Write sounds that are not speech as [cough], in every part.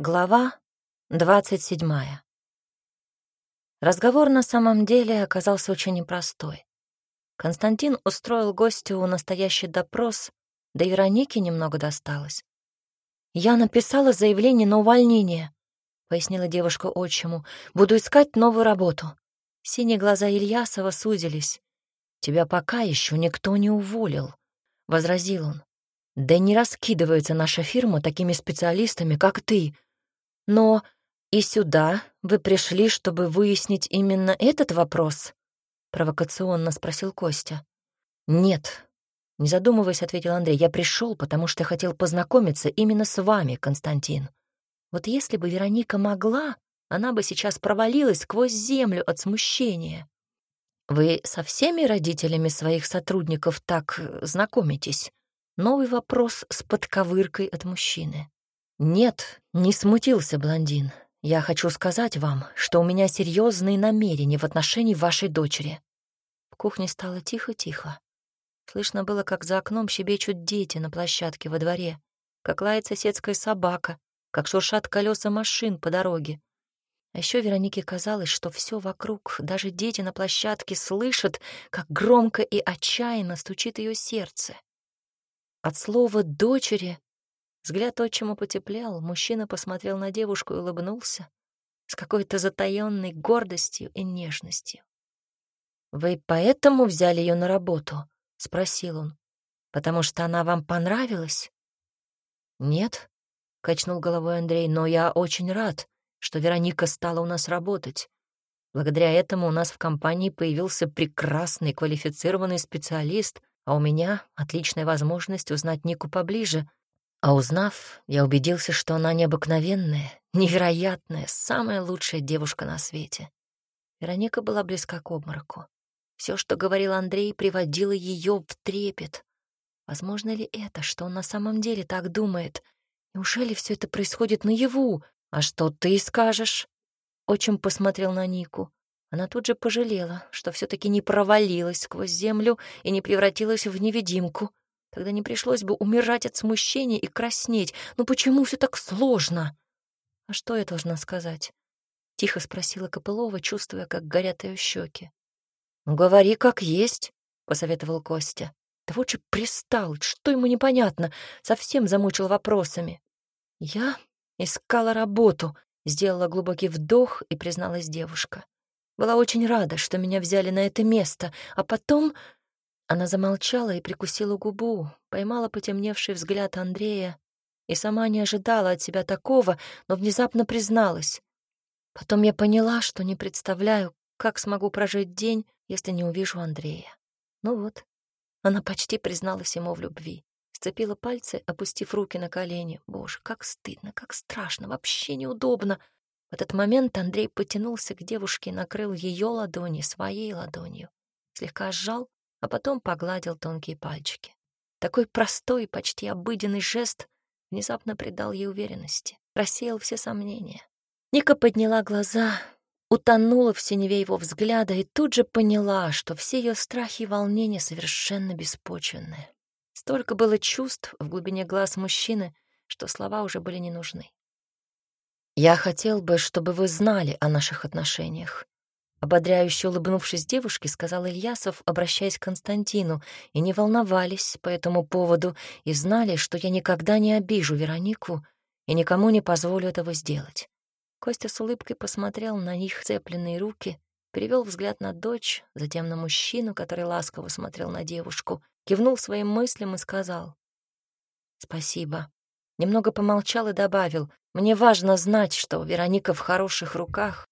Глава двадцать седьмая. Разговор на самом деле оказался очень непростой. Константин устроил гостю настоящий допрос, да и Веронике немного досталось. «Я написала заявление на увольнение», — пояснила девушка отчиму. «Буду искать новую работу». Синие глаза Ильясова сузились. «Тебя пока еще никто не уволил», — возразил он. «Да не раскидывается наша фирма такими специалистами, как ты», но и сюда вы пришли, чтобы выяснить именно этот вопрос? Провокационно спросил Костя. Нет, не задумываясь, ответил Андрей. Я пришел, потому что хотел познакомиться именно с вами, Константин. Вот если бы Вероника могла, она бы сейчас провалилась сквозь землю от смущения. Вы со всеми родителями своих сотрудников так э, знакомитесь? Новый вопрос с подковыркой от мужчины. «Нет, не смутился блондин. Я хочу сказать вам, что у меня серьезные намерения в отношении вашей дочери». В кухне стало тихо-тихо. Слышно было, как за окном щебечут дети на площадке во дворе, как лает соседская собака, как шуршат колеса машин по дороге. А еще Веронике казалось, что все вокруг, даже дети на площадке, слышат, как громко и отчаянно стучит ее сердце. От слова «дочери» Взгляд отчима потеплел, мужчина посмотрел на девушку и улыбнулся с какой-то затаённой гордостью и нежностью. «Вы поэтому взяли ее на работу?» — спросил он. «Потому что она вам понравилась?» «Нет», — качнул головой Андрей, «но я очень рад, что Вероника стала у нас работать. Благодаря этому у нас в компании появился прекрасный квалифицированный специалист, а у меня отличная возможность узнать Нику поближе, а узнав, я убедился, что она необыкновенная, невероятная, самая лучшая девушка на свете. Вероника была близка к обмороку. Все, что говорил Андрей, приводило ее в трепет. Возможно ли это, что он на самом деле так думает? Неужели все это происходит наяву? А что ты скажешь? Отчим посмотрел на Нику. Она тут же пожалела, что все таки не провалилась сквозь землю и не превратилась в невидимку. Тогда не пришлось бы умирать от смущения и краснеть. Ну почему все так сложно? А что я должна сказать? Тихо спросила Копылова, чувствуя, как горят ее щеки. «Ну, говори как есть, посоветовал Костя. Да вот же пристал, что ему непонятно, совсем замучил вопросами. Я искала работу, сделала глубокий вдох и призналась девушка. Была очень рада, что меня взяли на это место, а потом она замолчала и прикусила губу, поймала потемневший взгляд Андрея и сама не ожидала от себя такого, но внезапно призналась. Потом я поняла, что не представляю, как смогу прожить день, если не увижу Андрея. Ну вот, она почти призналась ему в любви. Сцепила пальцы, опустив руки на колени. Боже, как стыдно, как страшно, вообще неудобно. В этот момент Андрей потянулся к девушке и накрыл ее ладони своей ладонью. Слегка сжал а потом погладил тонкие пальчики. Такой простой почти обыденный жест внезапно придал ей уверенности, рассеял все сомнения. Ника подняла глаза, утонула в синеве его взгляда и тут же поняла, что все ее страхи и волнения совершенно беспочвенны. Столько было чувств в глубине глаз мужчины, что слова уже были не нужны. «Я хотел бы, чтобы вы знали о наших отношениях», Ободряюще улыбнувшись девушке, сказал Ильясов, обращаясь к Константину, и не волновались по этому поводу, и знали, что я никогда не обижу Веронику и никому не позволю этого сделать. Костя с улыбкой посмотрел на них цепленные руки, перевел взгляд на дочь, затем на мужчину, который ласково смотрел на девушку, кивнул своим мыслям и сказал «Спасибо». Немного помолчал и добавил, «Мне важно знать, что Вероника в хороших руках,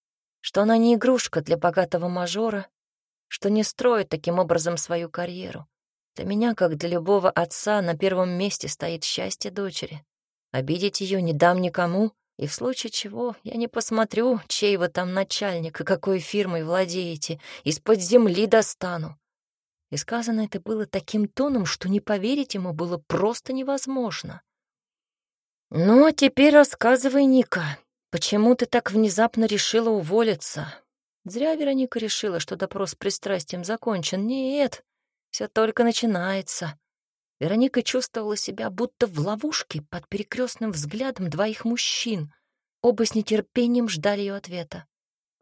что она не игрушка для богатого мажора, что не строит таким образом свою карьеру. Для меня, как для любого отца, на первом месте стоит счастье дочери. Обидеть ее не дам никому, и в случае чего я не посмотрю, чей вы там начальник и какой фирмой владеете, из-под земли достану. И сказано это было таким тоном, что не поверить ему было просто невозможно. «Ну, а теперь рассказывай, Ника, «Почему ты так внезапно решила уволиться?» Зря Вероника решила, что допрос с пристрастием закончен. Нет, все только начинается. Вероника чувствовала себя будто в ловушке под перекрестным взглядом двоих мужчин. Оба с нетерпением ждали ее ответа.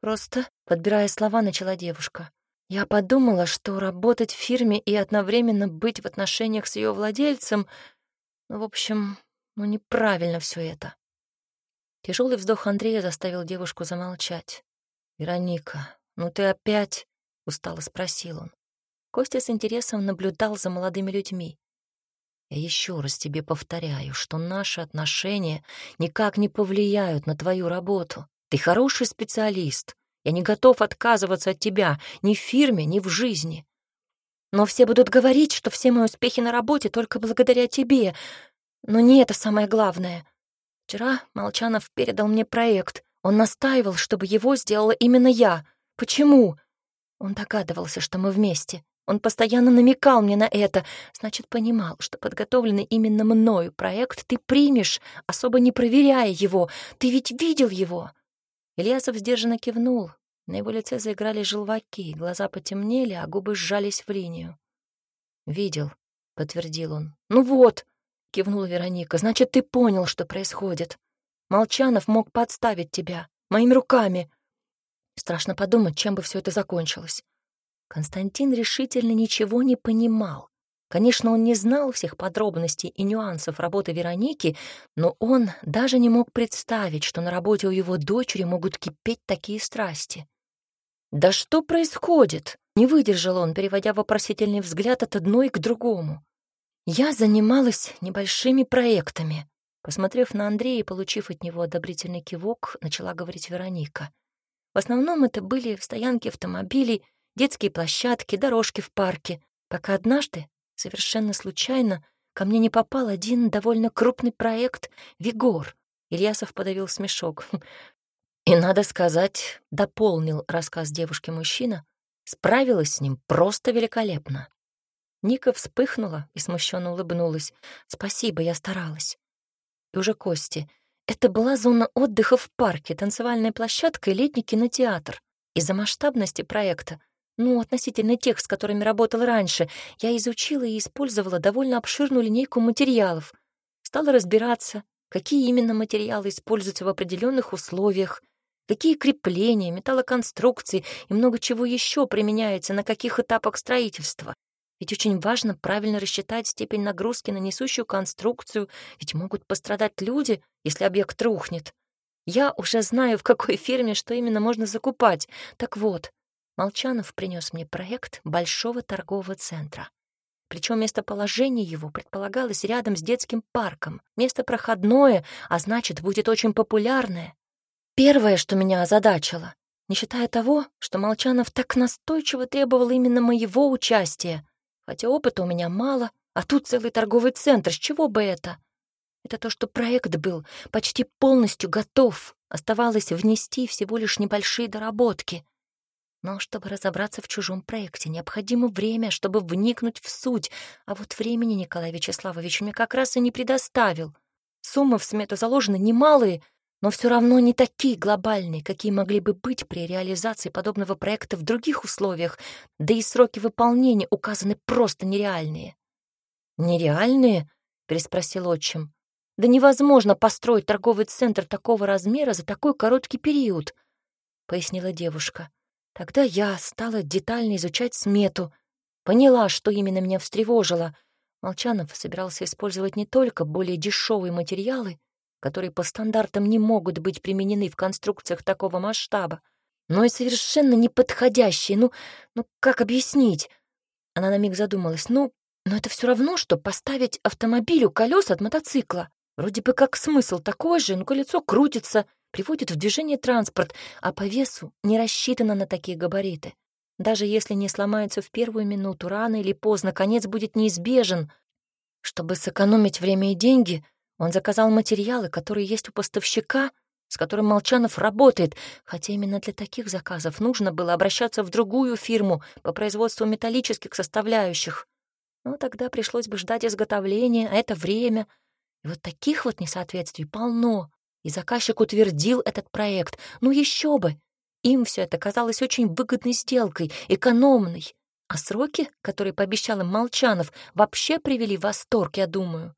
Просто, подбирая слова, начала девушка. Я подумала, что работать в фирме и одновременно быть в отношениях с ее владельцем, ну, в общем, ну, неправильно все это. Тяжелый вздох Андрея заставил девушку замолчать. «Вероника, ну ты опять?» — устало спросил он. Костя с интересом наблюдал за молодыми людьми. «Я еще раз тебе повторяю, что наши отношения никак не повлияют на твою работу. Ты хороший специалист. Я не готов отказываться от тебя ни в фирме, ни в жизни. Но все будут говорить, что все мои успехи на работе только благодаря тебе. Но не это самое главное. Вчера Молчанов передал мне проект. Он настаивал, чтобы его сделала именно я. Почему? Он догадывался, что мы вместе. Он постоянно намекал мне на это, значит, понимал, что подготовленный именно мною проект ты примешь, особо не проверяя его. Ты ведь видел его. Ильясов сдержанно кивнул. На его лице заиграли желваки, глаза потемнели, а губы сжались в линию. «Видел», — подтвердил он. «Ну вот», — кивнула Вероника, — «значит, ты понял, что происходит. Молчанов мог подставить тебя, моими руками. Страшно подумать, чем бы все это закончилось». Константин решительно ничего не понимал. Конечно, он не знал всех подробностей и нюансов работы Вероники, но он даже не мог представить, что на работе у его дочери могут кипеть такие страсти. «Да что происходит?» — не выдержал он, переводя вопросительный взгляд от одной к другому. «Я занималась небольшими проектами», Посмотрев на Андрея и получив от него одобрительный кивок, начала говорить Вероника. В основном это были стоянки автомобилей, детские площадки, дорожки в парке, пока однажды Совершенно случайно ко мне не попал один довольно крупный проект «Вигор». Ильясов подавил смешок. [laughs] И, надо сказать, дополнил рассказ девушки-мужчина, справилась с ним просто великолепно. Ника вспыхнула и смущенно улыбнулась. «Спасибо, я старалась». И уже Кости. Это была зона отдыха в парке, танцевальная площадка и летний кинотеатр. Из-за масштабности проекта ну, относительно тех, с которыми работал раньше, я изучила и использовала довольно обширную линейку материалов. Стала разбираться, какие именно материалы используются в определенных условиях, какие крепления, металлоконструкции и много чего еще применяется на каких этапах строительства. Ведь очень важно правильно рассчитать степень нагрузки на несущую конструкцию, ведь могут пострадать люди, если объект рухнет. Я уже знаю, в какой фирме что именно можно закупать. Так вот, Молчанов принес мне проект большого торгового центра. Причем местоположение его предполагалось рядом с детским парком. Место проходное, а значит, будет очень популярное. Первое, что меня озадачило, не считая того, что Молчанов так настойчиво требовал именно моего участия, хотя опыта у меня мало, а тут целый торговый центр, с чего бы это? Это то, что проект был почти полностью готов, оставалось внести всего лишь небольшие доработки. Но чтобы разобраться в чужом проекте, необходимо время, чтобы вникнуть в суть, а вот времени Николай Вячеславович мне как раз и не предоставил. Суммы в смету заложены немалые, но все равно не такие глобальные, какие могли бы быть при реализации подобного проекта в других условиях, да и сроки выполнения указаны просто нереальные. «Нереальные?» — переспросил отчим. «Да невозможно построить торговый центр такого размера за такой короткий период», — пояснила девушка. Тогда я стала детально изучать смету, поняла, что именно меня встревожило. Молчанов собирался использовать не только более дешевые материалы, которые по стандартам не могут быть применены в конструкциях такого масштаба, но и совершенно неподходящие. Ну, ну как объяснить? Она на миг задумалась. Ну, но это все равно, что поставить автомобилю колеса от мотоцикла. Вроде бы как смысл такой же, но колесо крутится, приводит в движение транспорт, а по весу не рассчитано на такие габариты. Даже если не сломается в первую минуту, рано или поздно конец будет неизбежен. Чтобы сэкономить время и деньги, он заказал материалы, которые есть у поставщика, с которым Молчанов работает, хотя именно для таких заказов нужно было обращаться в другую фирму по производству металлических составляющих. Ну, тогда пришлось бы ждать изготовления, а это время. И вот таких вот несоответствий полно. И заказчик утвердил этот проект. Ну еще бы! Им все это казалось очень выгодной сделкой, экономной. А сроки, которые пообещал им Молчанов, вообще привели в восторг, я думаю.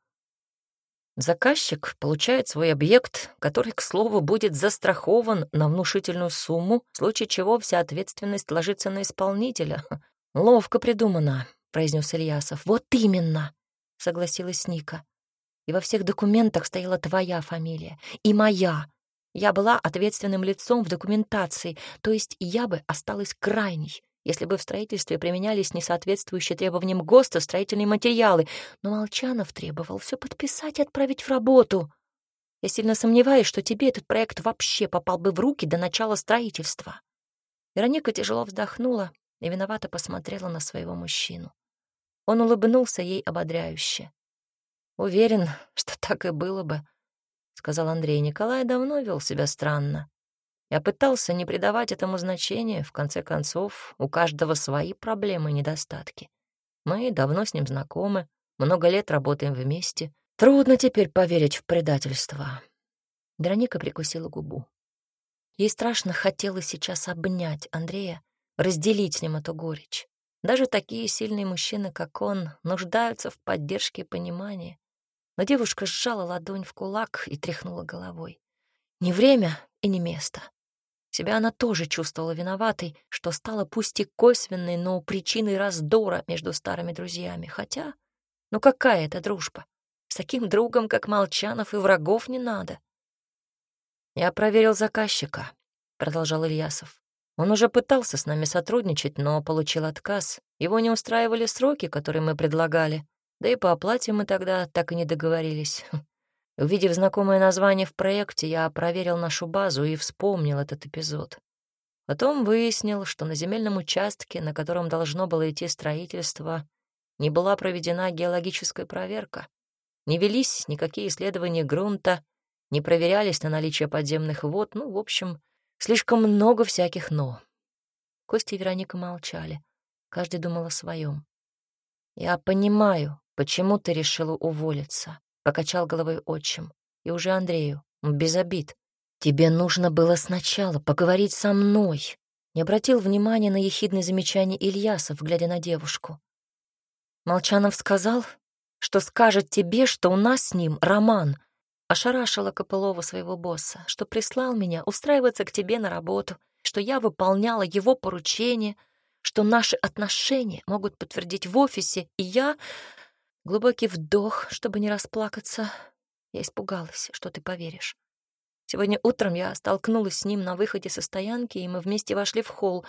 Заказчик получает свой объект, который, к слову, будет застрахован на внушительную сумму, в случае чего вся ответственность ложится на исполнителя. [laughs] Ловко придумано, произнес Ильясов. Вот именно, согласилась Ника. И во всех документах стояла твоя фамилия и моя. Я была ответственным лицом в документации, то есть я бы осталась крайней, если бы в строительстве применялись несоответствующие требованиям ГОСТа строительные материалы, но Молчанов требовал все подписать и отправить в работу. Я сильно сомневаюсь, что тебе этот проект вообще попал бы в руки до начала строительства. Вероника тяжело вздохнула и виновато посмотрела на своего мужчину. Он улыбнулся ей ободряюще. «Уверен, что так и было бы», — сказал Андрей. Николай давно вел себя странно. Я пытался не придавать этому значения, в конце концов, у каждого свои проблемы и недостатки. Мы давно с ним знакомы, много лет работаем вместе. Трудно теперь поверить в предательство. Вероника прикусила губу. Ей страшно хотелось сейчас обнять Андрея, разделить с ним эту горечь. Даже такие сильные мужчины, как он, нуждаются в поддержке и понимании. Но девушка сжала ладонь в кулак и тряхнула головой. Не время и не место. Себя она тоже чувствовала виноватой, что стала пусть и косвенной, но причиной раздора между старыми друзьями. Хотя, ну какая это дружба? С таким другом, как Молчанов, и врагов не надо. «Я проверил заказчика», — продолжал Ильясов. «Он уже пытался с нами сотрудничать, но получил отказ. Его не устраивали сроки, которые мы предлагали. Да и по оплате мы тогда так и не договорились. Увидев знакомое название в проекте, я проверил нашу базу и вспомнил этот эпизод. Потом выяснил, что на земельном участке, на котором должно было идти строительство, не была проведена геологическая проверка. Не велись никакие исследования грунта, не проверялись на наличие подземных вод, ну, в общем, слишком много всяких «но». Костя и Вероника молчали. Каждый думал о своем. «Я понимаю, почему ты решила уволиться», Покачал головой отчим. И уже Андрею. Без обид. Тебе нужно было сначала поговорить со мной. Не обратил внимания на ехидное замечание Ильясов, глядя на девушку. Молчанов сказал, что скажет тебе, что у нас с ним роман. Ошарашила Копылова своего босса, что прислал меня устраиваться к тебе на работу, что я выполняла его поручение, что наши отношения могут подтвердить в офисе, и я Глубокий вдох, чтобы не расплакаться. Я испугалась, что ты поверишь. Сегодня утром я столкнулась с ним на выходе со стоянки, и мы вместе вошли в холл.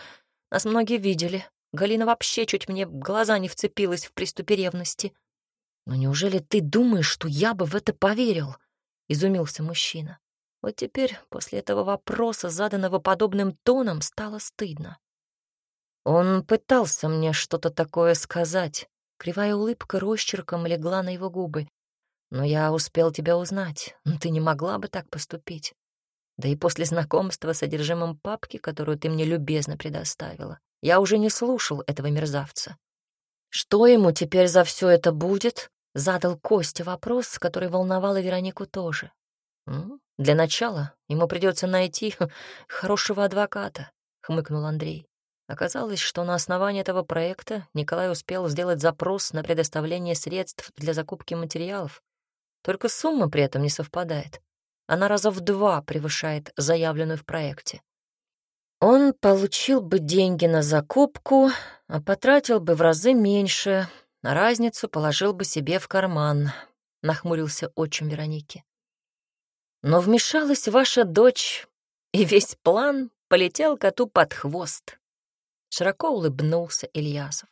Нас многие видели. Галина вообще чуть мне в глаза не вцепилась в приступе ревности. «Но неужели ты думаешь, что я бы в это поверил?» — изумился мужчина. Вот теперь, после этого вопроса, заданного подобным тоном, стало стыдно. Он пытался мне что-то такое сказать, Кривая улыбка росчерком легла на его губы. «Но я успел тебя узнать. Ты не могла бы так поступить. Да и после знакомства с содержимым папки, которую ты мне любезно предоставила, я уже не слушал этого мерзавца. Что ему теперь за все это будет?» — задал Костя вопрос, который волновал и Веронику тоже. «Для начала ему придется найти [laughs] хорошего адвоката», — хмыкнул Андрей. Оказалось, что на основании этого проекта Николай успел сделать запрос на предоставление средств для закупки материалов. Только сумма при этом не совпадает. Она раза в два превышает заявленную в проекте. Он получил бы деньги на закупку, а потратил бы в разы меньше, а разницу положил бы себе в карман, — нахмурился отчим Вероники. Но вмешалась ваша дочь, и весь план полетел коту под хвост. Широко улыбнулся Ильясов.